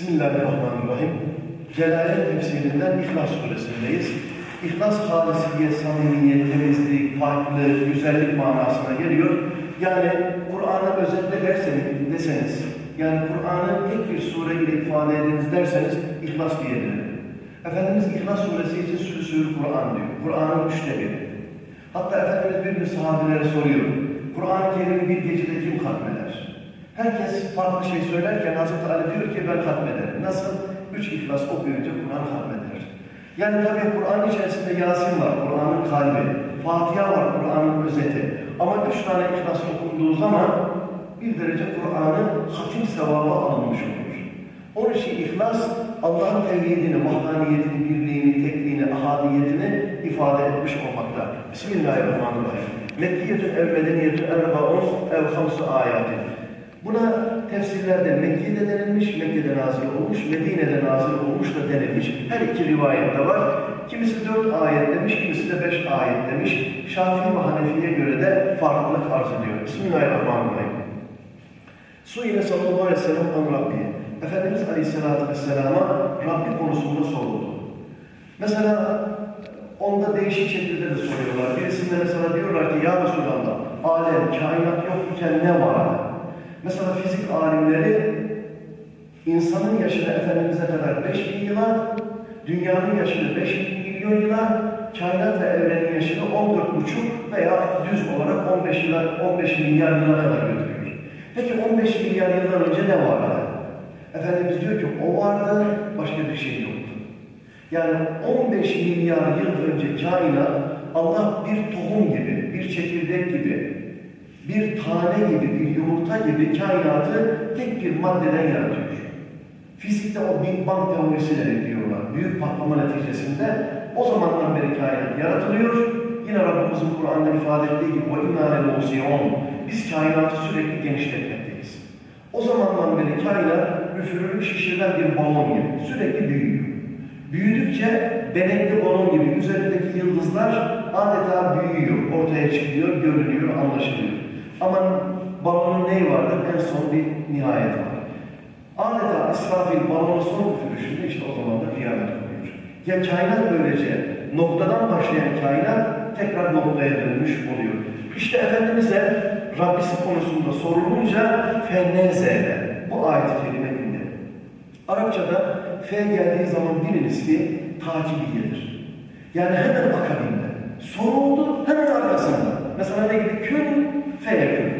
Bismillahirrahmanirrahim. Celaleyn tefsirinden İhlas suresindeyiz. İhlas halisiyet, samimiyet, temizlik, farklı, güzellik manasına geliyor. Yani Kur'an'ı özetle derseniz, deseniz, yani Kur'an'ı tek bir sure ile ifade ediniz derseniz İhlas diyebilirim. Efendimiz İhlas suresi için sürü Kur'an diyor. Kur'an'ın üçte biri. Hatta Efendimiz bir gün sahabelere soruyor. Kur'an-ı Kerim'i bir gecede kim katmeder? Herkes farklı şey söylerken Hazreti Ali diyor ki ben hatmederim. Nasıl? Üç ihlas okuyunca Kur'an hatmeder. Yani tabii Kur'an içerisinde Yasin var, Kur'an'ın kalbi. Fatiha var, Kur'an'ın özeti. Ama üç tane ihlas okunduğu zaman bir derece Kur'an'ın hatim sevabı alınmış olur. Onun için ihlas, Allah'ın tevhidini, vahdaniyetini, birliğini, tekliğini, ahadiyetini ifade etmiş olmakta. Bismillahirrahmanirrahim. Mekkiyetün ev medeniyetün erbaun ev hamsı ayatin. Buna tefsirlerde Mekke'de denilmiş, Mekke'de nazil olmuş, Medine'de nazil olmuş da denilmiş. Her iki rivayet de var. Kimisi dört ayet demiş, kimisi de beş ayet demiş. Şafii ve Hanefi'ye göre de farklılık arz ediyor. Bismillahirrahmanirrahim. Su ile sallallahu aleyhi ve sellem an Rabbi. Efendimiz Aleyhisselatü Vesselam'a Rabbi konusunda soruldu. Mesela onda değişik şekilde de soruyorlar. Birisinde mesela diyorlar ki Ya Resulallah, alem, kainat yokken ne vardı? Mesela fizik alimleri insanın yaşını Efendimiz'e kadar 5 bin yıla, dünyanın yaşını 5 milyon yıla, kainat ve evrenin yaşını 14,5 veya düz olarak 15, yıla, 15 milyar yıla kadar götürüyor. Peki 15 milyar yıldan önce ne vardı? Efendimiz diyor ki o vardı, başka bir şey yoktu. Yani 15 milyar yıl önce kainat Allah bir tohum gibi, bir çekirdek gibi, bir tane gibi, bir yumurta gibi kainatı tek bir maddeden yaratıyor. Fizikte o Big Bang teorisi diyorlar. Büyük patlama neticesinde o zamandan beri kainat yaratılıyor. Yine Rabbimizin Kur'an'da ifade ettiği gibi وَاِنَّا لَلْمُسِيَوْنَ Biz kainatı sürekli genişletmekteyiz. O zamandan beri kainat üfürülmüş şişirilen bir balon gibi sürekli büyüyor. Büyüdükçe benekli balon gibi üzerindeki yıldızlar adeta büyüyor, ortaya çıkıyor, görünüyor, anlaşılıyor. Ama balonun neyi vardır? En son bir nihayet var. Adeta İsrafil balonu son üfürüşünde işte o zaman da kıyamet oluyor. Ya kainat böylece noktadan başlayan kainat tekrar noktaya dönmüş oluyor. İşte Efendimiz'e Rabbisi konusunda sorulunca fennezele bu ayet-i kerime indi. Arapçada fe geldiği zaman biliniz ki takibiyedir. Yani hemen akabinde. Soruldu hemen arkasında. Mesela ne gibi? Kün feyekün.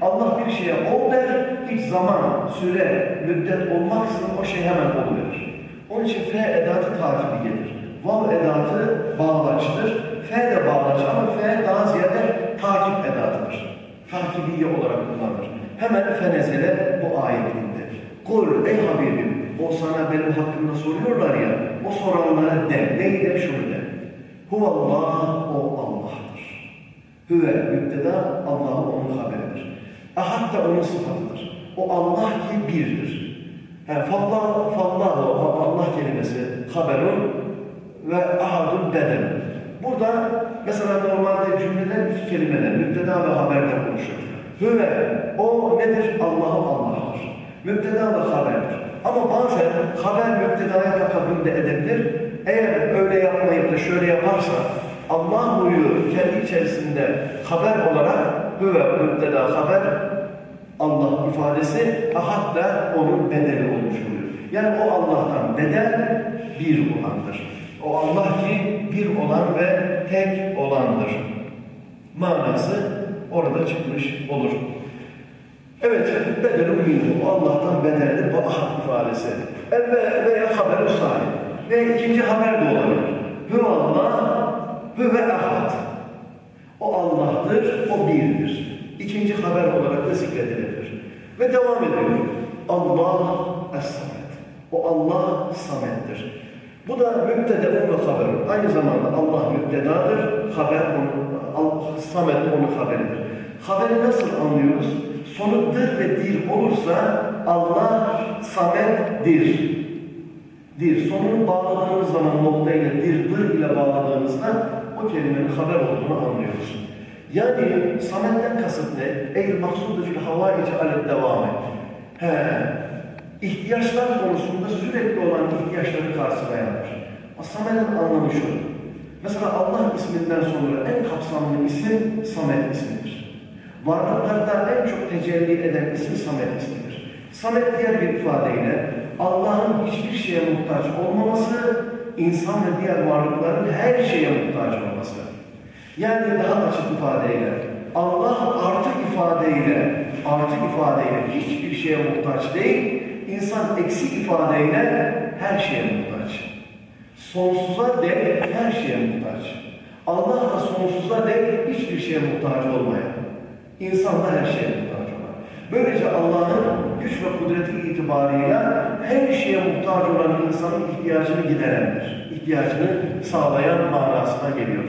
Allah bir şeye ol der, hiç zaman, süre, müddet olmaksızın o şey hemen oluverir. Onun için fe edatı takibi gelir. Vav edatı bağlaçtır. Fe de bağlaç ama fe daha ziyade takip edatıdır. Takibiye olarak kullanılır. Hemen fenezele bu ayetinde. Kul ey Habibim, o sana benim hakkımda soruyorlar ya, o soranlara de, neyi de şunu de. Huvallah, o Allah'tır. Hüve müpteda, Allah'ı onun haberidir. Ahad da onun sıfatıdır. O Allah ki birdir. Yani fallah, fallah Allah kelimesi haberun ve ahadun beden. Burada mesela normalde cümleler iki kelimeden, müpteda ve haberden konuşuyor. Hüve, o nedir? Allah'ı Allah'tır. Müpteda ve haberdir. Ama bazen haber müptedaya takabünde edebilir. Eğer öyle yapmayıp da şöyle yaparsa Allah huyu kendi içerisinde haber olarak hüve müpteda haber Allah ifadesi ahad da onun bedeli olmuş. Yani o Allah'tan bedel bir olandır. O Allah ki bir olan ve tek olandır. Manası orada çıkmış olur. Evet, bedel minhu. Allah'tan bedeldir. Bu ahad ifadesi. Evve veya haber-i. Ve ikinci haber de olabilir. Hü Allah, hü ve ahad. O Allah'tır, o birdir. İkinci haber olarak da zikredilebilir. Ve devam ediyor. Allah es-samet. O Allah samettir. Bu da mübtedeun ve haber. Aynı zamanda Allah mübtedadır, haber onu, samet onun haberidir. Haberi nasıl anlıyoruz? Sonu dır ve dir olursa Allah sametdir. Dir. Sonunu bağladığınız zaman noktayla dir, dır ile bağladığınızda o kelimenin haber olduğunu anlıyoruz. Yani sametten kasıt ne? Ey maksudu fil havaici alet devam et. He, ihtiyaçlar konusunda sürekli olan ihtiyaçları karşılayandır. Samet'in anlamı şu. Mesela Allah isminden sonra en kapsamlı isim Samet ismidir. Varlıklarda en çok tecelli eden isim Samet ismidir. Samet diğer bir ifadeyle Allah'ın hiçbir şeye muhtaç olmaması, insan ve diğer varlıkların her şeye muhtaç olması. Yani daha açık ifadeyle Allah artık ifadeyle, artık ifadeyle hiçbir şeye muhtaç değil, insan eksik ifadeyle her şeye muhtaç. Sonsuza dek her şeye muhtaç. Allah da sonsuza dek hiçbir şeye muhtaç olmayan. İnsan da her şeye muhtaç olan. Böylece Allah'ın güç ve kudreti itibarıyla her muhtaç olan insanın ihtiyacını giderendir. İhtiyacını sağlayan manasına geliyor.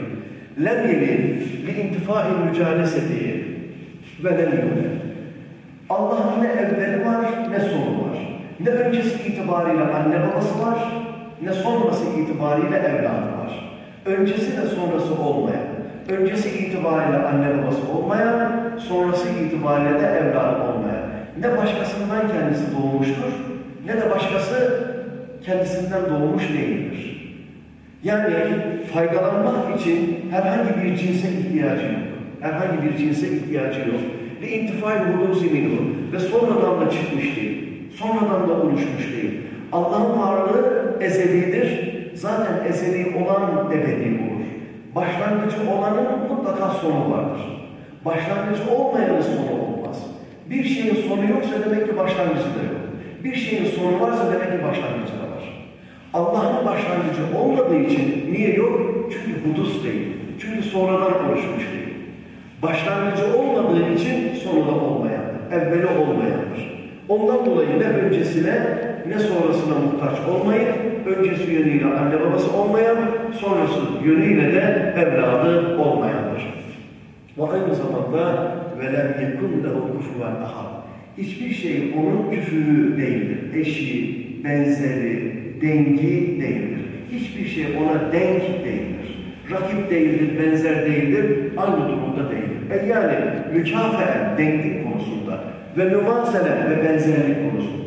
Lem yeli li intifai mücaleseti ve lem yule. Allah'ın ne evveli var ne sonu var. Ne öncesi itibariyle anne babası var ne sonrası itibariyle evladı var. Öncesi de sonrası olmayan, öncesi itibariyle anne babası olmayan, sonrası itibariyle de evladı olmayan. Ne başkasından kendisi doğmuştur, ne de başkası kendisinden doğmuş değildir. Yani faydalanmak için herhangi bir cinse ihtiyacı yok. Herhangi bir cinse ihtiyacı yok. Ve intifai hudusi minhu ve sonradan da çıkmış değil. Sonradan da oluşmuş değil. Allah'ın varlığı ezelidir. Zaten ezeli olan ebedi olur. Başlangıcı olanın mutlaka sonu vardır. Başlangıcı olmayanın sonu olmaz. Bir şeyin sonu yoksa demek ki başlangıcı da yok. Bir şeyin sonu varsa demek ki başlangıcı var. Allah'ın başlangıcı olmadığı için niye yok? Çünkü hudus değil. Çünkü sonradan oluşmuş değil. Başlangıcı olmadığı için sonu da olmayandır. Evveli olmayandır. Ondan dolayı ne öncesine ne sonrasına muhtaç olmayıp, öncesi yönüyle anne babası olmayan, sonrası yönüyle de evladı olmayandır. Ve aynı zamanda وَلَمْ يَكُنْ لَهُ كُفُوًا اَحَدٍ Hiçbir şey onun küfürü değildir. Eşi, benzeri, dengi değildir. Hiçbir şey ona denk değildir. Rakip değildir, benzer değildir, aynı durumda değildir. E yani mükafaen, denklik konusunda ve mümazelen ve benzerlik konusunda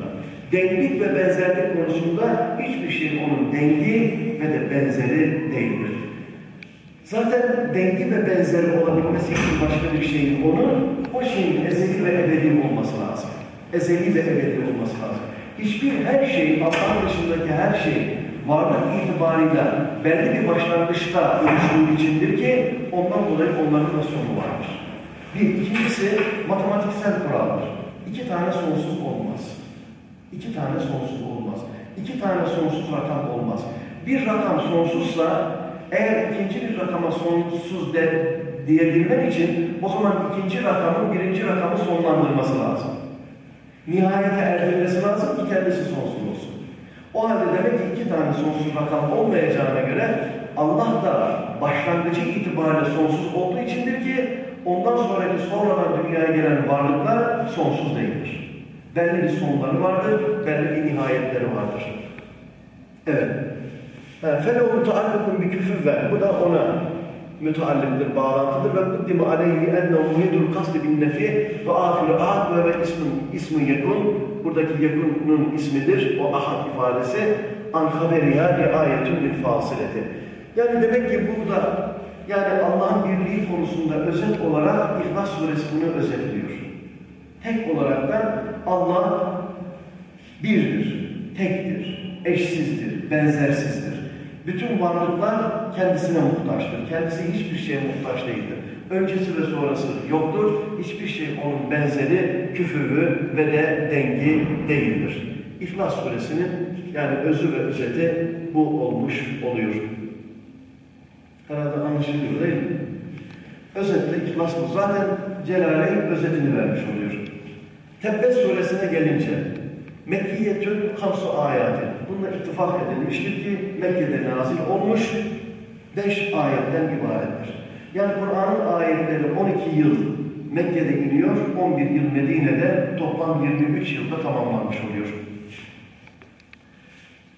denklik ve benzerlik konusunda hiçbir şey onun dengi ve de benzeri değildir. Zaten dengi ve benzeri olabilmesi için başka bir şeyin onun, o şeyin ezeli ve ebedi olması lazım. Ezeli ve ebedi olması lazım. Hiçbir her şey, Allah'ın dışındaki her şey varlık itibariyle belli bir başlangıçta oluştuğu içindir ki ondan dolayı onların da sonu vardır. Bir, ikincisi matematiksel kuraldır. İki tane sonsuz olmaz. İki tane sonsuz olmaz. İki tane sonsuz rakam olmaz. Bir rakam sonsuzsa eğer ikinci bir rakama sonsuz de, diyebilmen için o zaman ikinci rakamın birinci rakamı sonlandırması lazım Nihayete erdirmesi lazım ki kendisi sonsuz olsun. O halde demek ki iki tane sonsuz rakam olmayacağına göre Allah da başlangıcı itibariyle sonsuz olduğu içindir ki ondan sonraki sonradan dünyaya gelen varlıklar sonsuz değildir. Belli bir sonları vardır, belli bir nihayetleri vardır. Evet. فَلَوْ مُتَعَلِّقٌ بِكُفُّ Bu da ona müteallimdir, bağlantıdır ve kuddime aleyhi enne muhidul kasdi bin nefi ve ahiru ahad ve ismin, ismin yekun buradaki yekunun ismidir, o ahad ifadesi an haberiya li ayetun lil fasileti. Yani demek ki burada yani Allah'ın birliği konusunda özet olarak İhlas Suresi bunu özetliyor. Tek olarak da Allah birdir, tektir, eşsizdir, benzersizdir. Bütün varlıklar kendisine muhtaçtır. Kendisi hiçbir şeye muhtaç değildir. Öncesi ve sonrası yoktur. Hiçbir şey onun benzeri, küfürü ve de dengi değildir. İhlas suresinin yani özü ve özeti bu olmuş oluyor. Herhalde anlaşılıyor değil mi? Özetle ihlas bu. Zaten Celaleyn özetini vermiş oluyor. Tebbet suresine gelince Mekkiyetün hamsu ayeti. Bununla ittifak edilmiştir ki Mekke'de nazil olmuş beş ayetten ibarettir. Yani Kur'an'ın ayetleri 12 yıl Mekke'de iniyor, 11 yıl Medine'de toplam 23 yılda tamamlanmış oluyor.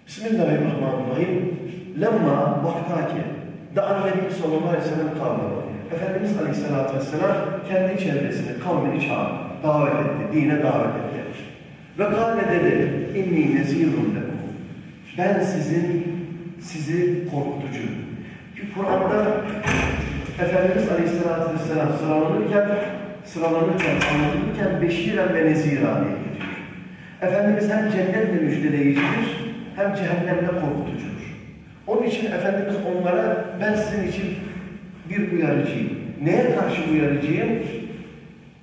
Bismillahirrahmanirrahim. Lemma vaktaki da'an Nebi sallallahu aleyhi ve sellem kavmi. Efendimiz aleyhissalatü vesselam kendi çevresini, kavmini çağırdı, davet etti, dine davet etti. Ve kâle dedi, inni nezîrun lekum. Ben sizin, sizi korkutucu. Çünkü Kur'an'da Efendimiz Aleyhisselatü Vesselam sıralanırken, sıralanırken, anlatılırken beşiren ve nezira diye geçiyor. Efendimiz hem cennetle müjdeleyicidir, hem cehennemle korkutucudur. Onun için Efendimiz onlara, ben sizin için bir uyarıcıyım. Neye karşı uyarıcıyım?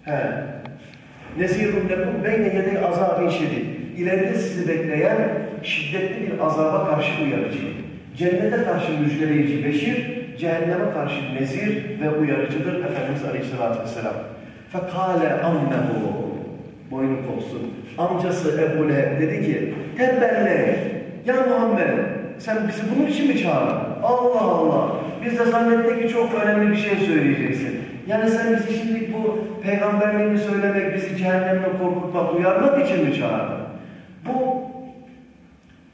He. Nezirun lekum beyne yedey azabin şedid. İleride sizi bekleyen şiddetli bir azaba karşı uyarıcıyım. Cennete karşı müjdeleyici beşir, cehenneme karşı nezir ve uyarıcıdır Efendimiz Aleyhisselatü Vesselam. Fekale ammehu boynu kopsun. Amcası Ebu Leheb dedi ki tembelle ya Muhammed sen bizi bunun için mi çağırdın? Allah Allah. Biz de zannettik ki çok önemli bir şey söyleyeceksin. Yani sen bizi şimdi bu peygamberliğini söylemek, bizi cehennemle korkutmak, uyarmak için mi çağırdın? Bu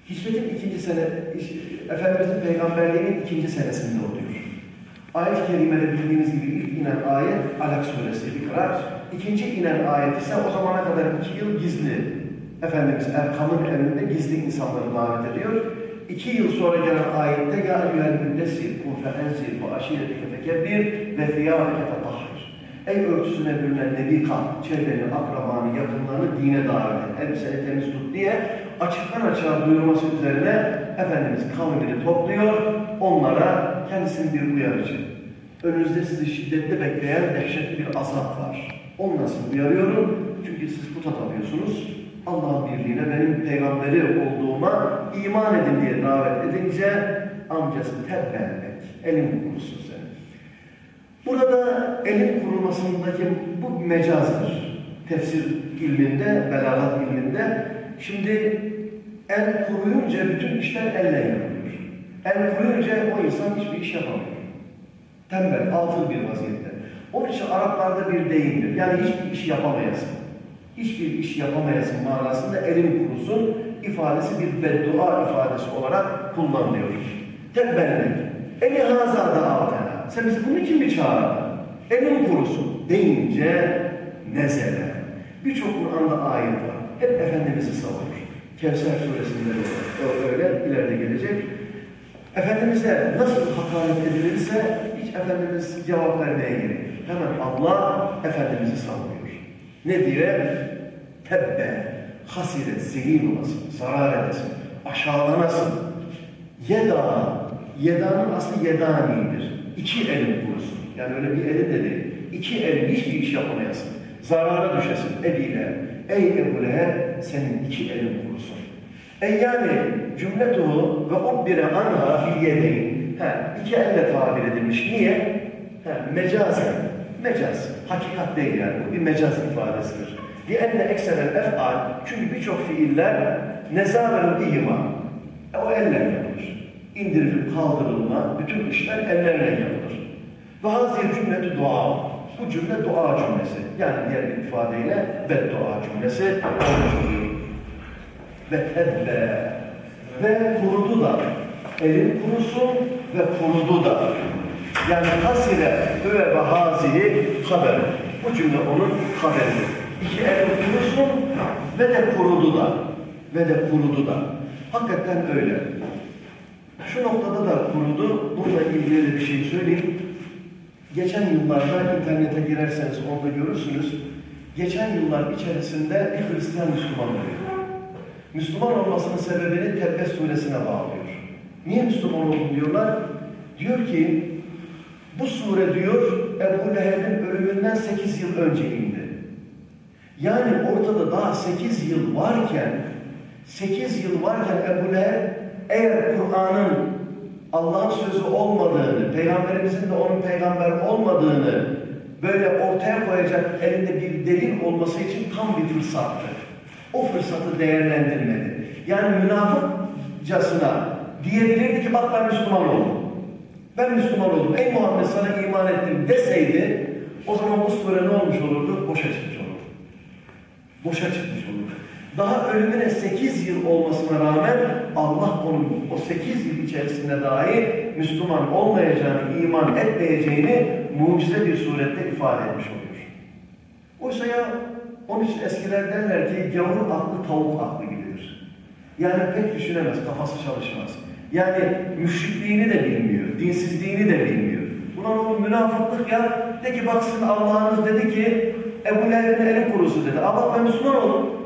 hicretin ikinci sene, Efendimizin peygamberliğinin ikinci senesinde oluyor. Ayet-i Kerime'de bildiğiniz gibi ilk inen ayet Alak suresi İkrar. İkinci inen ayet ise o zamana kadar iki yıl gizli. Efendimiz Erkam'ın evinde gizli insanları davet ediyor. İki yıl sonra gelen ayette ya eyyühel müddessir kun feenzir bu aşiretike fekebbir ve fiyâbeke fetahhir. Ey örtüsüne bürünen nebi kalk, çevreni, akrabanı, yakınlarını dine davet et, elbiseni temiz tut diye açıktan açığa duyurması üzerine Efendimiz kavmini topluyor, onlara kendisinin bir uyarıcı. Önünüzde sizi şiddetli bekleyen dehşetli bir azap var. Onu nasıl uyarıyorum? Çünkü siz puta tapıyorsunuz. Allah'ın birliğine benim peygamberi olduğuma iman edin diye davet edince amcası tebbelmek, elin kurusun seni. Burada elin kurulmasındaki bu mecazdır. Tefsir ilminde, belagat ilminde. Şimdi el kuruyunca bütün işler elle yapılıyor. El kuruyunca o insan hiçbir iş yapamıyor. Tembel, altın bir vaziyette. Onun için Araplarda bir deyimdir. Yani hiçbir iş yapamayasın. Hiçbir iş yapamayasın manasında elin kurusun ifadesi bir beddua ifadesi olarak kullanılıyor. Tembellik. Eli hazada altına. Sen bizi bunun için mi çağırdın? Elin kurusun deyince nezele. Birçok Kur'an'da ayet var. Hep Efendimiz'i savunur. Kevser suresinde de öyle ileride gelecek. Efendimiz'e nasıl hakaret edilirse hiç Efendimiz cevap vermeye gerek Hemen Allah Efendimiz'i savunuyor. Ne diye? Tebbe, hasiret, zengin olasın, zarar edesin, aşağılanasın. Yeda, yedanın aslı yedanidir İki elin kurusun. Yani öyle bir elin de değil. İki elin hiçbir iş yapamayasın. Zarara düşesin eliyle. Ey Ebu Leheb senin iki elin kurusun. E yani cümletuhu ve ubbire anha bil yedeyn. Ha, iki elle tabir edilmiş. Niye? Ha, mecazen. Mecaz. Hakikat değil yani. Bu bir mecaz ifadesidir. لِأَنَّ اَكْسَرَ الْاَفْعَالِ Çünkü birçok fiiller nezâvel ihima. E, o eller yapılır. İndirilip kaldırılma, bütün işler ellerle yapılır. Ve hazir cümleti dua. Bu cümle dua cümlesi. Yani diğer bir ifadeyle beddua cümlesi oluyor. Ve tebbe. Ve kurudu da. Elin kurusun ve kurudu da. Yani hasire ve ve hazihi haber. Bu cümle onun haberidir. İki el kurusun ve de kurudu da. Ve de kurudu da. Hakikaten öyle. Şu noktada da kurudu. Bununla ilgili bir şey söyleyeyim. Geçen yıllarda internete girerseniz orada görürsünüz. Geçen yıllar içerisinde bir Hristiyan Müslüman oluyor. Müslüman olmasının sebebini Tebbe suresine bağlıyor. Niye Müslüman oldun diyorlar? Diyor ki bu sure diyor Ebu Leheb'in ölümünden 8 yıl önce indi. Yani ortada daha 8 yıl varken 8 yıl varken Ebu Leheb eğer Kur'an'ın Allah'ın sözü olmadığını, Peygamberimizin de onun peygamber olmadığını böyle ortaya koyacak elinde bir delil olması için tam bir fırsattı. O fırsatı değerlendirmedi. Yani münafıkcasına diyebilirdi ki bak ben Müslüman oldum. Ben Müslüman oldum. Ey Muhammed sana iman ettim deseydi o zaman bu sure ne olmuş olurdu? Boşa çıkmış olurdu. Boşa çıkmış olurdu. Daha ölümüne 8 yıl olmasına rağmen Allah onun o 8 yıl içerisinde dahi Müslüman olmayacağını, iman etmeyeceğini mucize bir surette ifade etmiş oluyor. Oysa ya Onun için eskiler derler ki gavur aklı tavuk aklı gibidir. Yani pek düşünemez, kafası çalışmaz. Yani müşrikliğini de bilmiyor, dinsizliğini de bilmiyor. Ulan o münafıklık ya, de ki baksın Allah'ınız dedi ki Ebu Leheb'in eli kurusu dedi. Allah ben Müslüman oldum.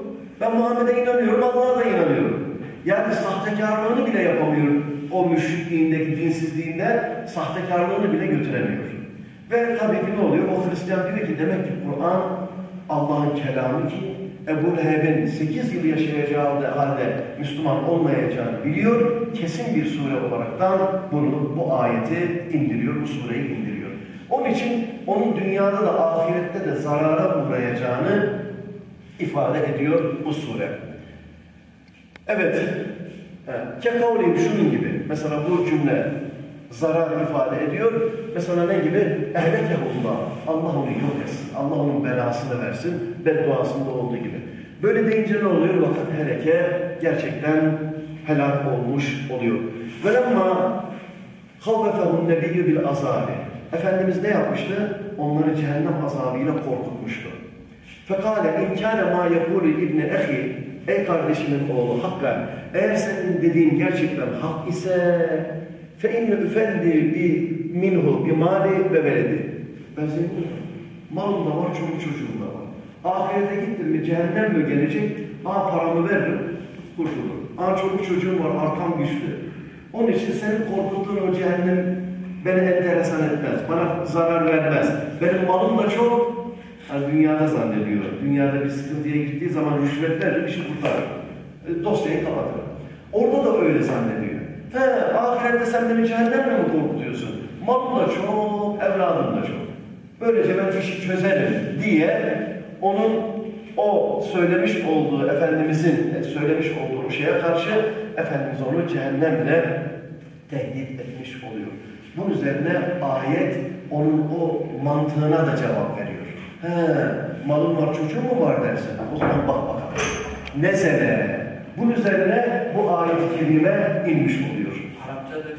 Ben Muhammed'e inanıyorum, Allah'a da inanıyorum. Yani sahtekarlığını bile yapamıyor. O müşrikliğindeki dinsizliğinde sahtekarlığını bile götüremiyor. Ve tabii ki ne oluyor? O Hristiyan diyor ki demek ki Kur'an Allah'ın kelamı ki Ebu Leheb'in 8 yıl yaşayacağı halde Müslüman olmayacağını biliyor. Kesin bir sure olaraktan bunu, bu ayeti indiriyor, bu sureyi indiriyor. Onun için onun dünyada da ahirette de zarara uğrayacağını ifade ediyor bu sure. Evet, kekavliyim şunun gibi. Mesela bu cümle zarar ifade ediyor. Mesela ne gibi? Ehlekehullah. Allah onu yok etsin. Allah onun belasını versin. Bedduasında olduğu gibi. Böyle deyince ne oluyor? Vakit heleke gerçekten helak olmuş oluyor. Velemma havvefehun nebiyyü bil azabi. Efendimiz ne yapmıştı? Onları cehennem azabıyla korkutmuştu. Fekale inkâne mâ yekûlü ibni ehi Ey kardeşimin oğlu Hakka eğer senin dediğin gerçekten hak ise fe inne üfendi bi minhu bi mali ve veledi. Ben zenginim. Malım da var, çoluk çocuğum da var. Ahirete gittim mi cehennem mi gelecek? Aa paramı veririm, kurtulurum. Aa çoluk çocuğum var, arkam güçlü. Onun için senin korkuttuğun o cehennem beni enteresan etmez, bana zarar vermez. Benim malım da çok, yani dünyada zannediyor. Dünyada bir sıkıntıya gittiği zaman rüşvet verir, bir şey kurtarır. E, dosyayı kapatır. Orada da öyle zannediyor. He, ahirette sen beni cehennemle mi korkutuyorsun? Malım da çok, evladım da çok. Böylece ben işi çözerim diye onun o söylemiş olduğu, Efendimizin söylemiş olduğu şeye karşı Efendimiz onu cehennemle tehdit etmiş oluyor. Bunun üzerine ayet onun o mantığına da cevap veriyor. He, malın var, çocuğun mu var dersin. O zaman bak bakalım. Nezele. Bunun üzerine bu ayet-i kerime inmiş oluyor.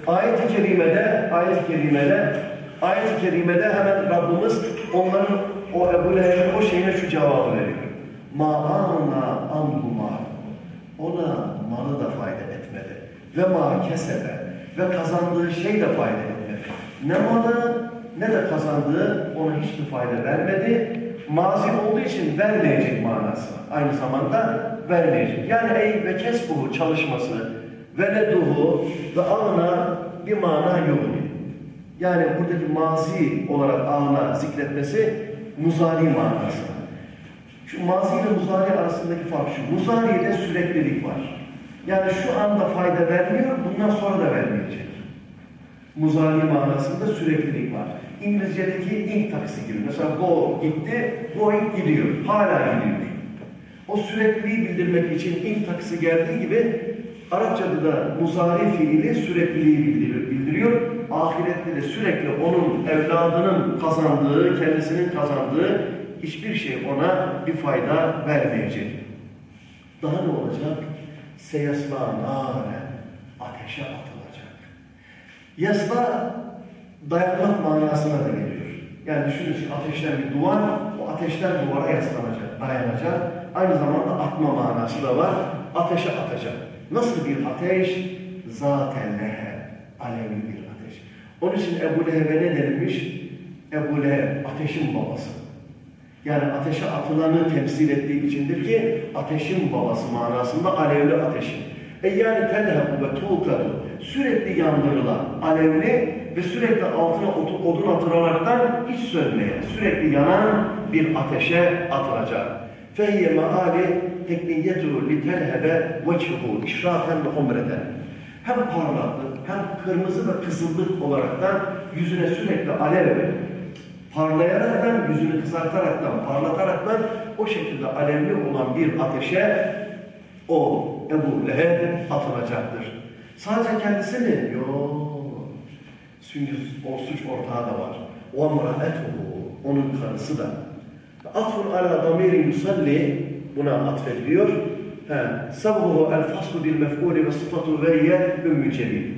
Ayet-i kerimede, ayet-i kerimede, ayet-i kerimede hemen Rabbimiz onların o Ebu Leheb'in o şeyine şu cevabı veriyor. Ma'ana amhuma. Ona malı da fayda etmedi. Ve ma kesebe. Ve kazandığı şey de fayda etmedi. Ne malı ne de kazandığı ona hiçbir fayda vermedi. Mazi olduğu için vermeyecek manası. Aynı zamanda vermeyecek. Yani ey ve kesbuhu çalışması ve ne duhu ve ağına bir mana yok. Yani buradaki mazi olarak ağına zikretmesi muzari manası. Şu mazi ile muzari arasındaki fark şu. Muzari'de süreklilik var. Yani şu anda fayda vermiyor, bundan sonra da vermeyecek. Muzari manasında süreklilik var. İngilizce'deki ink taksi gibi. Mesela go gitti, going gidiyor. Hala gidiyor. O sürekliliği bildirmek için ink taksi geldiği gibi Arapçada da muzari fiili sürekliliği bildiriyor. bildiriyor. Ahirette de sürekli onun evladının kazandığı, kendisinin kazandığı hiçbir şey ona bir fayda vermeyecek. Daha ne olacak? Seyasla nâre, ateşe atılacak. Yasla dayanmak manasına da geliyor. Yani düşünün ki ateşten bir duvar, o ateşten duvara yaslanacak, dayanacak. Aynı zamanda atma manası da var. Ateşe atacak. Nasıl bir ateş? Zaten lehe, alevi bir ateş. Onun için Ebu Leheb'e ne denilmiş? Ebu Leheb, ateşin babası. Yani ateşe atılanı temsil ettiği içindir ki ateşin babası manasında alevli ateşin. E yani telhebu ve tuğkadu sürekli yandırılan alevli ve sürekli altına odun atılaraktan hiç sönmeyen, sürekli yanan bir ateşe atılacak. Tekniyetu li telhebe veçhuhu işrafen ve umreden. Hem parlaklık hem kırmızı ve kızıllık olaraktan yüzüne sürekli alev parlayaraktan, yüzünü kızartaraktan, parlataraktan o şekilde alevli olan bir ateşe o Ebu Leheb atılacaktır. Sadece kendisi mi? Yok. Çünkü o suç ortağı da var. وَمْرَأَتُهُ Onun karısı da. Atfun ala damiri yusalli buna atfediliyor. Sabhuhu el faslu bil mef'uli ve sıfatu veyye ümmü cemil.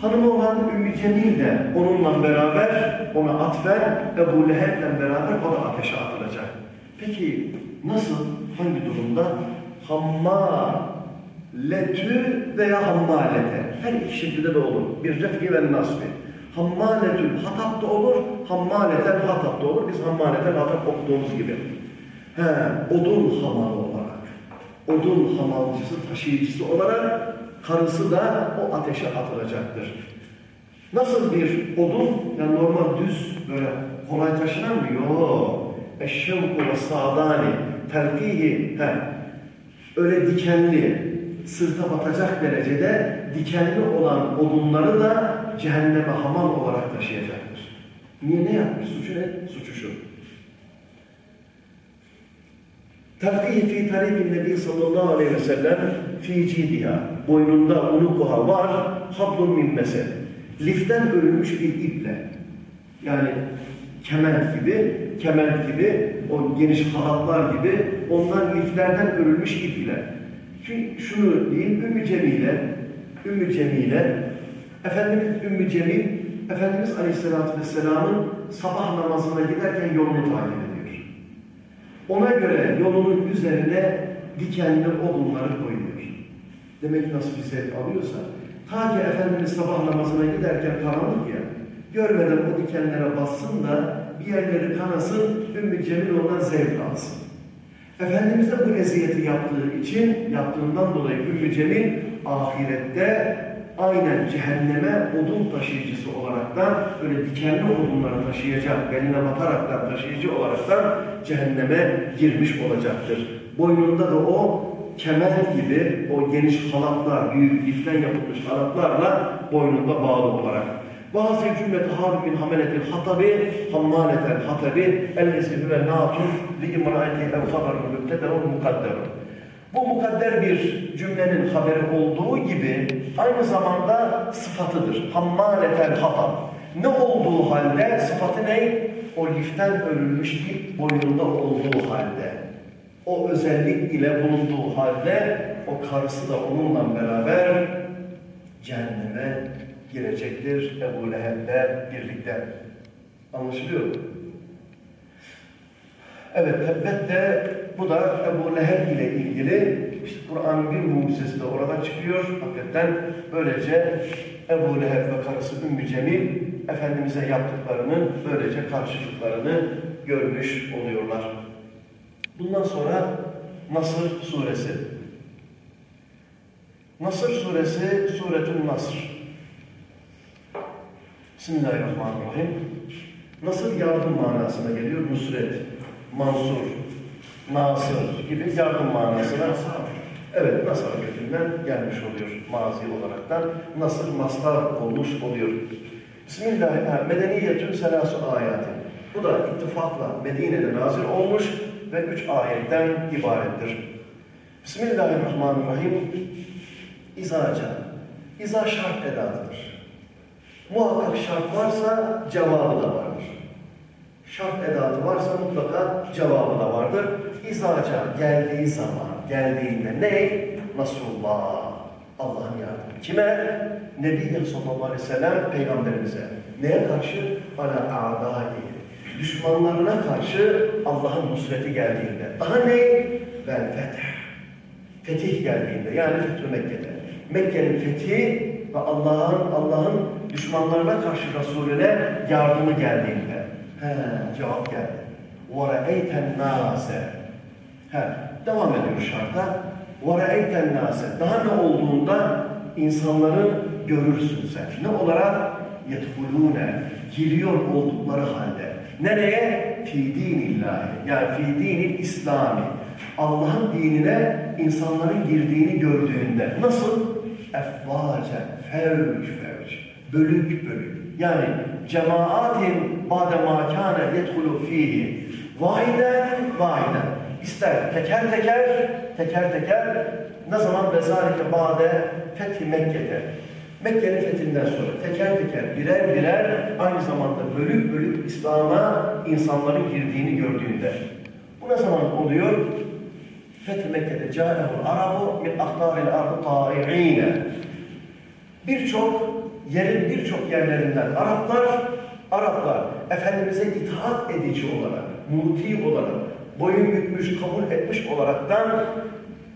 Hanımı olan Ümmü Cemil de onunla beraber, ona atfen Ebu Leheb'le beraber o da ateşe atılacak. Peki Nasıl? Hangi durumda? Hammaletü veya hammalete. Her iki şekilde de olur. Bir refi ve nasbi. Hammaletül hatap da olur, hammaletel hatap da olur. Biz hammaletel hatap okuduğumuz gibi. He, odun hamalı olarak, odun hamalcısı, taşıyıcısı olarak karısı da o ateşe atılacaktır. Nasıl bir odun? Yani normal düz böyle kolay taşınan mı? Yok. Eşşevku ve sağdani telkihi. He. Öyle dikenli, sırta batacak derecede dikenli olan odunları da cehenneme hamal olarak taşıyacaktır. Niye ne yapmış? Suçu ne? Suçu şu. Telkihi fi tarikin nebi sallallahu aleyhi ve sellem fi cidiha. Boynunda unukuha var. Hablun min mesel. Liften örülmüş bir iple. Yani kement gibi, kement gibi, o geniş halatlar gibi ondan liflerden örülmüş ip Çünkü şunu diyeyim, Ümmü Cemile, Ümmü Cemile, Efendimiz Ümmü Cemil, Efendimiz Aleyhisselatü Vesselam'ın sabah namazına giderken yolunu takip ediyor. Ona göre yolunun üzerine dikenli odunları koyuyor. Demek nasıl bir zevk alıyorsa, ta ki Efendimiz sabah namazına giderken karanlık ya, görmeden o dikenlere bassın da bir yerleri kanasın, Ümmü Cemil ondan zevk alsın. Efendimiz de bu eziyeti yaptığı için, yaptığından dolayı Ümmü Cemil ahirette aynen cehenneme odun taşıyıcısı olaraktan, öyle dikenli odunları taşıyacak, beline bataraktan taşıyıcı olaraktan cehenneme girmiş olacaktır. Boynunda da o kemer gibi o geniş halatlar, büyük liften yapılmış halatlarla boynunda bağlı olarak. Bazı cümleti harbin hameletil hatabi, hammaletel hatabi, ellezi ve natun li imraeti ev haberun mübtederun mukadderun. Bu mukadder bir cümlenin haberi olduğu gibi aynı zamanda sıfatıdır. Hammaletel hatab. Ne olduğu halde sıfatı ne? O liften örülmüş ip boynunda olduğu halde. O özellik ile bulunduğu halde o karısı da onunla beraber cehenneme girecektir Ebu Leheb'le birlikte. Anlaşılıyor mu? Evet, tebbet de bu da Ebu Leheb ile ilgili işte Kur'an'ın bir mucizesi de orada çıkıyor. Hakikaten böylece Ebu Leheb ve karısı Ümmü Cemil Efendimiz'e yaptıklarını, böylece karşılıklarını görmüş oluyorlar. Bundan sonra Nasır suresi. Nasır suresi, Suretün Nasr. Bismillahirrahmanirrahim. Nasır yardım manasına geliyor. Nusret, Mansur, Nasır gibi yardım manasına. Evet, Nasır kökünden gelmiş oluyor mazi olaraktan. Nasır mastar olmuş oluyor. Bismillahirrahmanirrahim. Medeniyetün selasu ayatin. Bu da ittifakla Medine'de nazil olmuş ve üç ayetten ibarettir. Bismillahirrahmanirrahim. İzaca. İza şart edatıdır. Muhakkak şart varsa cevabı da vardır. Şart edatı varsa mutlaka cevabı da vardır. İzaca geldiği zaman, geldiğinde ne? Nasrullah. Allah'ın yardımı. Kime? Nebiye sallallahu aleyhi ve sellem peygamberimize. Neye karşı? Ala a'dâi. Düşmanlarına karşı Allah'ın nusreti geldiğinde. Daha ne? Vel fetih. Fetih geldiğinde. Yani Fethü Mekke'de. Mekke'nin fethi ve Allah'ın Allah'ın düşmanlarına karşı Resulüne yardımı geldiğinde. He, cevap geldi. وَرَأَيْتَ النَّاسَ He, devam ediyor şarta. وَرَأَيْتَ النَّاسَ Daha ne olduğunda insanları görürsün sen. Ne olarak? يَدْخُلُونَ Giriyor oldukları halde. Nereye? Fi dinillahi. Yani fi dinil İslami. Allah'ın dinine insanların girdiğini gördüğünde. Nasıl? Efvace, fevç fevç. Bölük bölük. Yani cemaatin ba'de ma kâne yedhulu fihi. Vahiden vahiden. İster teker teker, teker teker. Ne zaman vezalike ba'de fethi Mekke'de. Mekke'nin fethinden sonra teker teker, birer birer aynı zamanda bölük bölük İslam'a insanların girdiğini gördüğünde. Bu ne zaman oluyor? Fethi Mekke'de câlehul arabu min ahtâril ardı tâi'îne. Birçok yerin birçok yerlerinden Araplar, Araplar Efendimiz'e itaat edici olarak, muti olarak, boyun bükmüş, kabul etmiş olaraktan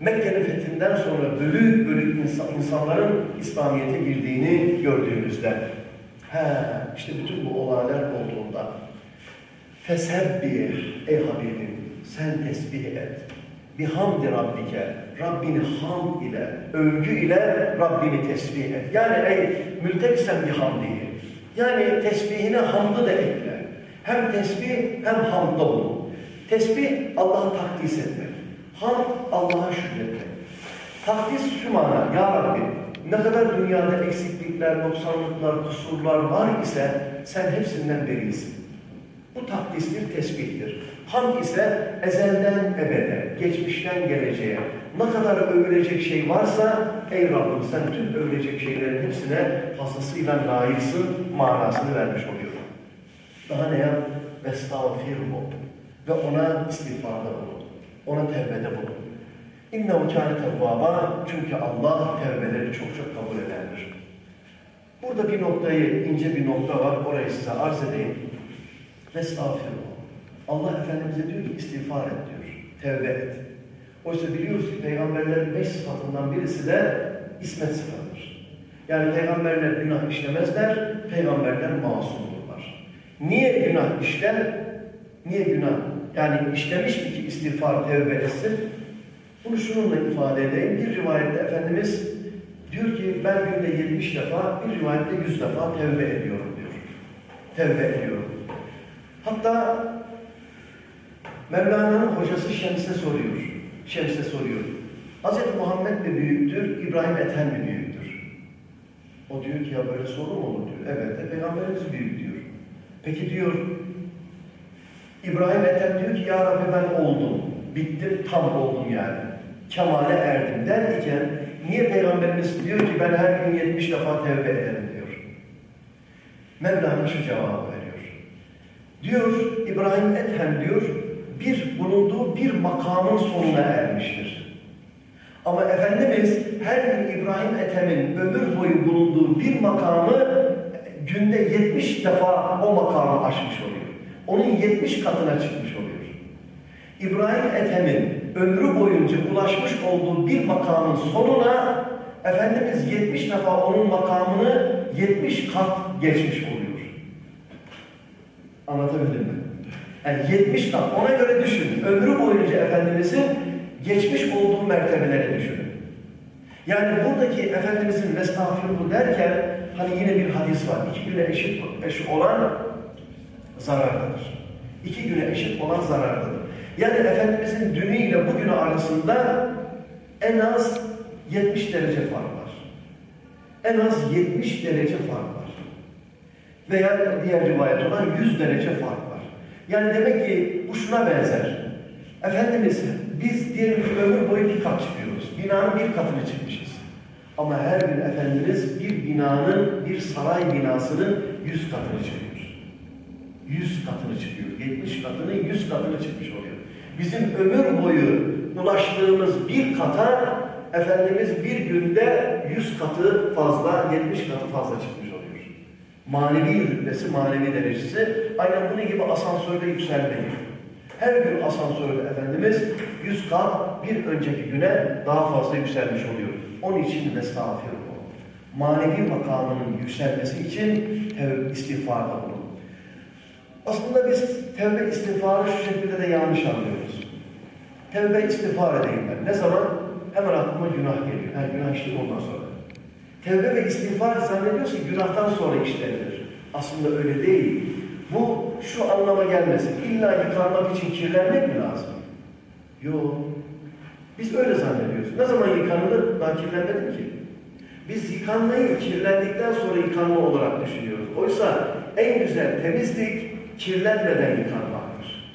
Mekke'nin fethinden sonra bölük bölük insan, insanların İslamiyet'e girdiğini gördüğümüzde he, işte bütün bu olaylar olduğunda Fesebbih ey Habibim sen tesbih et. Bihamdi Rabbike. Rabbini hamd ile, övgü ile Rabbini tesbih et. Yani ey mültebisen bihamdihi. Yani tesbihine hamdı da ekle. Hem tesbih hem hamda bulun. Tesbih Allah'ı takdis etmek. Hamd Allah'a şükretmek. Takdis şu mana, Ya Rabbi ne kadar dünyada eksiklikler, noksanlıklar, kusurlar var ise sen hepsinden berisin. Bu takdistir, tesbihtir. Hamd ise ezelden ebede, geçmişten geleceğe, ne kadar övülecek şey varsa, ey Rabbim sen tüm övülecek şeylerin hepsine fazlasıyla layıksın manasını vermiş oluyor. Daha ne yap? Vestağfirhu. Ve ona istiğfarda bulun. Ona tevbede bulun. İnne ukâne tevvâba. Çünkü Allah tevbeleri çok çok kabul edendir. Burada bir noktayı, ince bir nokta var. Orayı size arz edeyim. Vestağfirhu. Allah Efendimiz'e diyor ki istiğfar et diyor. Tevbe et. Oysa biliyoruz ki peygamberlerin beş sıfatından birisi de ismet sıfatıdır. Yani peygamberler günah işlemezler, peygamberler masumdurlar. Niye günah işler? Niye günah? Yani işlemiş mi ki istiğfar, tevbe etsin? Bunu şununla ifade edeyim. Bir rivayette Efendimiz diyor ki ben günde 70 defa, bir rivayette 100 defa tevbe ediyorum diyor. Tevbe ediyorum. Hatta Mevlana'nın hocası Şems'e soruyor. Şems'e soruyor. Hz. Muhammed mi büyüktür, İbrahim Ethem mi büyüktür? O diyor ki ya böyle soru mu olur diyor. Evet de Peygamberimiz büyük diyor. Peki diyor, İbrahim Ethem diyor ki ya Rabbi ben oldum. Bittim, tam oldum yani. Kemale erdim der iken niye Peygamberimiz diyor ki ben her gün 70 defa tevbe ederim diyor. Mevlana şu cevabı veriyor. Diyor İbrahim Ethem diyor bir bulunduğu bir makamın sonuna ermiştir. Ama Efendimiz her gün İbrahim Ethem'in ömür boyu bulunduğu bir makamı günde 70 defa o makamı aşmış oluyor. Onun 70 katına çıkmış oluyor. İbrahim Ethem'in ömrü boyunca ulaşmış olduğu bir makamın sonuna Efendimiz 70 defa onun makamını 70 kat geçmiş oluyor. Anlatabildim mi? Yani 70 kat. Ona göre düşünün. Ömrü boyunca Efendimizin geçmiş olduğu mertebeleri düşünün. Yani buradaki Efendimizin vestağfirullah derken hani yine bir hadis var. İki güne eşit, eşit olan zarardadır. İki güne eşit olan zarardadır. Yani Efendimizin dünü ile bugünü arasında en az 70 derece fark var. En az 70 derece fark var. Veya diğer rivayet olan 100 derece fark var. Yani demek ki bu şuna benzer. Efendimiz biz diyelim ki ömür boyu bir kat çıkıyoruz. Binanın bir katını çıkmışız. Ama her gün Efendimiz bir binanın, bir saray binasının yüz katını çıkıyor. Yüz katını çıkıyor. Yetmiş katının yüz katını çıkmış oluyor. Bizim ömür boyu ulaştığımız bir kata Efendimiz bir günde yüz katı fazla, yetmiş katı fazla çıkmış. Manevi rütbesi, manevi derecesi aynen bunun gibi asansörde yükselmeyi. Her gün asansörde Efendimiz yüz kat bir önceki güne daha fazla yükselmiş oluyor. Onun için estağfirullah. Manevi makamının yükselmesi için tevbe istiğfarda bulun. Aslında biz tevbe istiğfarı şu şekilde de yanlış anlıyoruz. Tevbe istiğfar edeyim ben. Ne zaman? Hemen aklıma günah geliyor. Her günah işledim ondan sonra. Tevbe ve istiğfar zannediyorsun günahtan sonra işlenilir. Aslında öyle değil. Bu şu anlama gelmesin. İlla yıkanmak için kirlenmek mi lazım? Yok. Biz öyle zannediyoruz. Ne zaman yıkanılır? Daha kirlenmedim ki. Biz yıkanmayı kirlendikten sonra yıkanma olarak düşünüyoruz. Oysa en güzel temizlik kirlenmeden yıkanmaktır.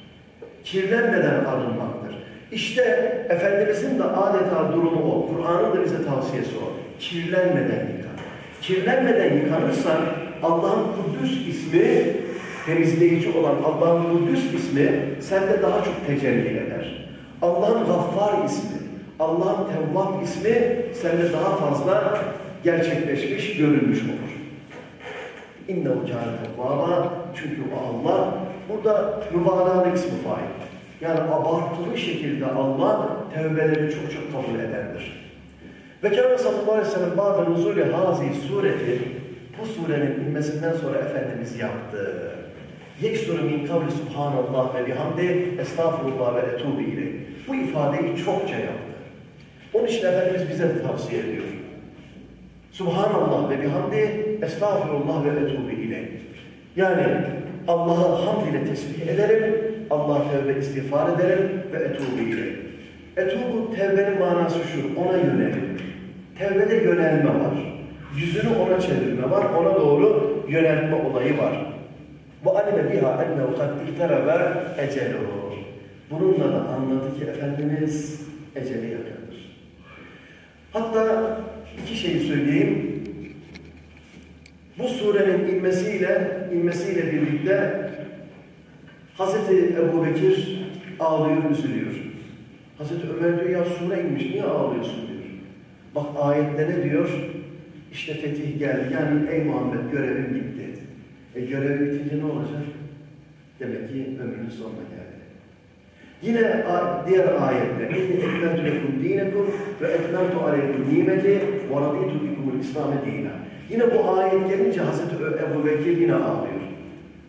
Kirlenmeden arınmaktır. İşte Efendimizin de adeta durumu o. Kur'an'ın da bize tavsiyesi o. Kirlenmeden yıkan. Kirlenmeden yıkanırsan Allah'ın Kudüs ismi temizleyici olan Allah'ın Kudüs ismi sende daha çok tecelli eder. Allah'ın Gaffar ismi, Allah'ın Tevvab ismi sende daha fazla gerçekleşmiş, görülmüş olur. İnne kâne tevvâba çünkü o Allah burada mübalağalı ismi fail. Yani abartılı şekilde Allah tevbeleri çok çok kabul edendir. Ve Kâne sallallahu aleyhi ve sellem ba'da nuzulü hazi sureti bu surenin inmesinden sonra Efendimiz yaptı. Yeksuru min kavli subhanallah ve bihamdi estağfurullah ve etubu ileyh. Bu ifadeyi çokça yaptı. Onun için Efendimiz bize de tavsiye ediyor. Subhanallah ve bihamdi estağfurullah ve etubu ileyh. Yani Allah'a hamd ile tesbih ederim, Allah'a tevbe istiğfar ederim ve etubu ileyh. Etubu tevbenin manası şu, ona yönelim. Tevbede yönelme var. Yüzünü ona çevirme var, ona doğru yönelme olayı var. Bu alime biha ennehu kad ihterebe eceluhu. Bununla da anladı ki Efendimiz eceli yakındır. Hatta iki şey söyleyeyim. Bu surenin inmesiyle inmesiyle birlikte Hazreti Ebu Bekir ağlıyor, üzülüyor. Hazreti Ömer diyor ya sure inmiş, niye ağlıyorsun diyor. Bak ayette ne diyor? İşte fetih geldi. Yani ey Muhammed görevim bitti. E görevi bitince ne olacak? Demek ki ömrünün sonuna geldi. Yine diğer ayette İnni ekmeltu lekum dinekum ve ekmeltu aleykum nimeti ve raditu bikumul İslam'ı dina. Yine bu ayet gelince Hazreti Ebu Bekir yine ağlıyor.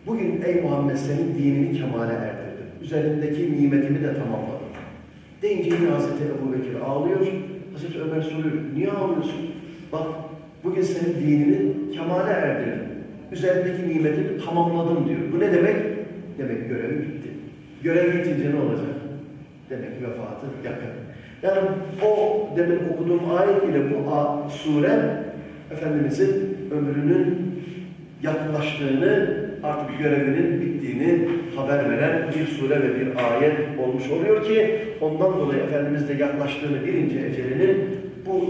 Bugün ey Muhammed senin dinini kemale erdirdim. Üzerindeki nimetimi de tamamladım. Deyince yine Hazreti Ebu Bekir ağlıyor. Hazreti Ömer soruyor, niye ağlıyorsun? Bak bugün senin dinini kemale erdirdim. Üzerindeki nimetini tamamladım diyor. Bu ne demek? Demek görevi bitti. Görev bitince ne olacak? Demek vefatı yakın. Yani o demin okuduğum ayet ile bu sure Efendimizin ömrünün yaklaştığını, artık görevinin bittiğini haber veren bir sure ve bir ayet olmuş oluyor ki ondan dolayı Efendimiz de yaklaştığını birinci ecelinin bu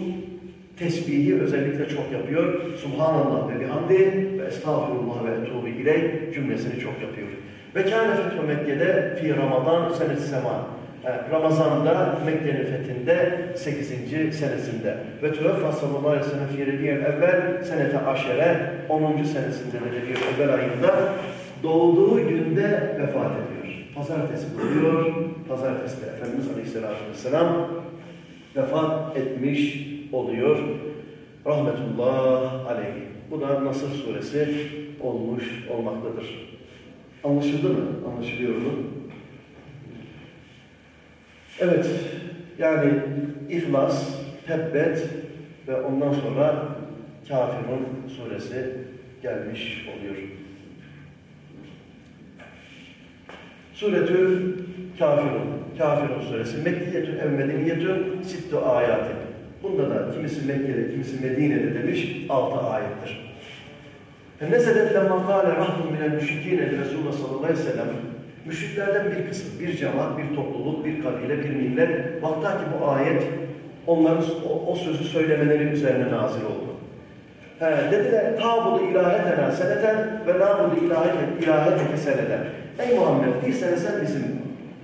tesbihi özellikle çok yapıyor. Subhanallah ve bihamdi ve estağfurullah ve etubu ileyh cümlesini çok yapıyor. Ve kâne fethu Mekke'de fi Ramazan senesi sema. Ramazan'da Mekke'nin fethinde 8. senesinde ve tüveffa sallallahu aleyhi ve sellem evvel senete aşere 10. senesinde de bir evvel ayında doğduğu günde vefat ediyor. Pazartesi oluyor. Pazartesi de Efendimiz Aleyhisselatü Vesselam vefat etmiş oluyor. Rahmetullah aleyh. Bu da Nasır suresi olmuş olmaktadır. Anlaşıldı mı? Anlaşılıyor mu? Evet, yani İhlas, Tebbet ve ondan sonra Kafirun suresi gelmiş oluyor. Suretül Kafirun, Kafirun suresi, Mekkiyetün ev medeniyetün sittu ayatin. Bunda da kimisi Mekke'de, kimisi Medine'de demiş, altı ayettir. Nezelet lemma kâle rahdun minel müşrikîne Resulullah sallallahu aleyhi ve sellem Müşriklerden bir kısım, bir cemaat, bir topluluk, bir kabile, bir millet vakta ki bu ayet onların o, o sözü söylemeleri üzerine nazil oldu. He, dediler, tabudu ilahetena seneten ve nabudu ilaheteke ilaheteke seneden. Ey Muhammed bir sene sen bizim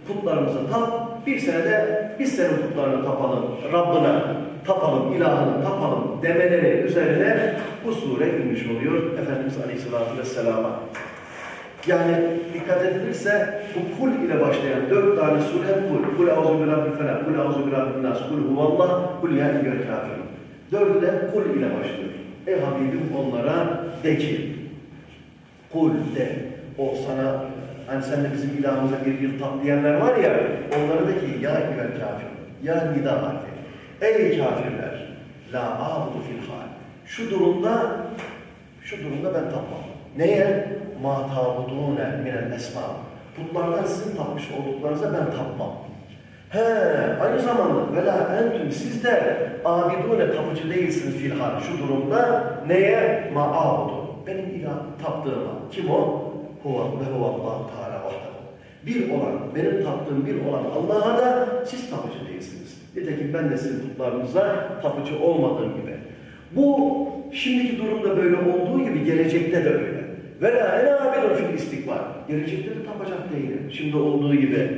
putlarımıza tap, bir sene de biz senin putlarına tapalım, Rabbına tapalım, ilahına tapalım demeleri üzerine bu sure inmiş oluyor Efendimiz Aleyhisselatü Vesselam'a. Yani dikkat edilirse bu kul ile başlayan dört tane sure kul. Kul auzu bi rabbil felak, kul auzu bi rabbin nas, kul huvallah, kul ya eyyühel kafirun. Dördü de kul ile başlıyor. Ey Habibim onlara de ki, kul de, o sana, hani sen de bizim ilahımıza bir yıl tap diyenler var ya, onlara de ki, ya eyyühel kafir, ya nida harfi. Ey kafirler, la abudu fil hal. Şu durumda, şu durumda ben tapmam. Neye? Ma tabudune minel esma. Putlardan sizin tapmış olduklarınıza ben tapmam. He, aynı zamanda vela entüm siz de abidune tapıcı değilsiniz filhal şu durumda neye ma abudu. Benim ilah taptığıma. Kim o? Huva ve huvallahu teala vahdahu. Bir olan, benim taptığım bir olan Allah'a da siz tapıcı değilsiniz. Nitekim ben de sizin putlarınıza tapıcı olmadığım gibi. Bu şimdiki durumda böyle olduğu gibi gelecekte de öyle. Ve la ene abidun fil istikbal. Gelecekte de tapacak değilim. Şimdi olduğu gibi.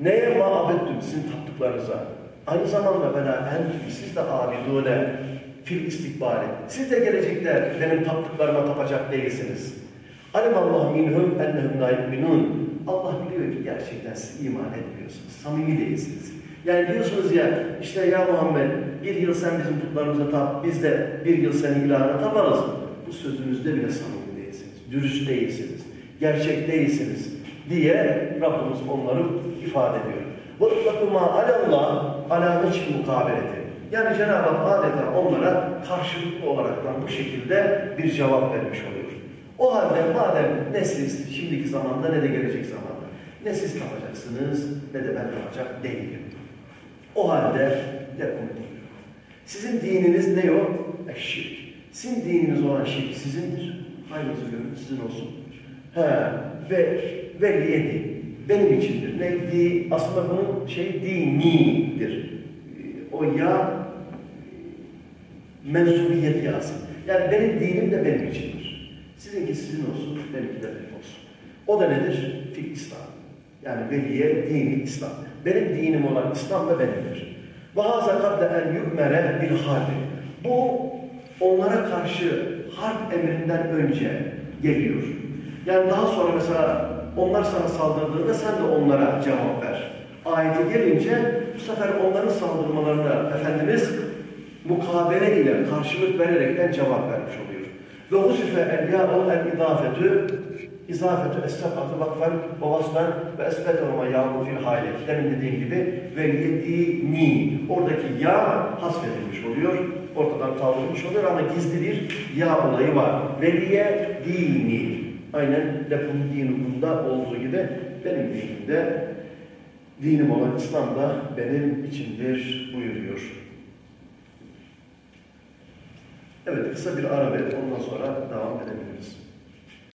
Neye ma abeddüm sizin taptıklarınıza. Aynı zamanda ve la entüm siz de abidune fil istikbali. Siz de gelecekte benim taptıklarıma tapacak değilsiniz. Alimallahu minhum ennehum la yu'minun. Allah biliyor ki gerçekten siz iman etmiyorsunuz. Samimi değilsiniz. Yani diyorsunuz ya işte ya Muhammed bir yıl sen bizim putlarımıza tap, biz de bir yıl senin ilahına taparız. Bu sözünüzde bile samimi Dürüst değilsiniz. Gerçek değilsiniz diye Rabbimiz onları ifade ediyor. وَاِطْلَقُ مَا عَلَى اللّٰهِ عَلَى وَجْهِ mukabeleti. Yani Cenab-ı Hak adeta onlara karşılıklı olaraktan bu şekilde bir cevap vermiş oluyor. O halde madem ne siz şimdiki zamanda ne de gelecek zamanda ne siz tapacaksınız ne de ben tapacak değilim. O halde lekum dinukum. Sizin dininiz ne yok? Eşşirk. Sizin dininiz olan şirk sizindir. Aynınızı görün sizin olsun. He, ve ve liyedi. Benim içindir. Ne di? Aslında bunun şey dinidir. O ya mensubiyet yazsın. Yani benim dinim de benim içindir. Sizinki sizin olsun, benimki de benim olsun. O da nedir? Fil İslam. Yani veliye dini İslam. Benim dinim olan İslam da benimdir. Kadde en yu'mere bil harbi. Bu onlara karşı harp emrinden önce geliyor. Yani daha sonra mesela onlar sana saldırdığında sen de onlara cevap ver. Ayeti gelince bu sefer onların saldırmalarına Efendimiz mukabele ile karşılık vererekten cevap vermiş oluyor. Ve husife el ya'u el idafetü izafetü essebatı vakfen ve vasfen ve esbetehuma ya'u fil hale. Demin dediğim gibi ve yedini oradaki ya hasfedilmiş oluyor. Ortadan kaldırılmış oluyor ama gizli bir ya olayı var. Veliye dini. Aynen lekum dinumunda olduğu gibi benim dinimde dinim olan İslam da benim içindir buyuruyor. Evet kısa bir ara verip ondan sonra devam edebiliriz.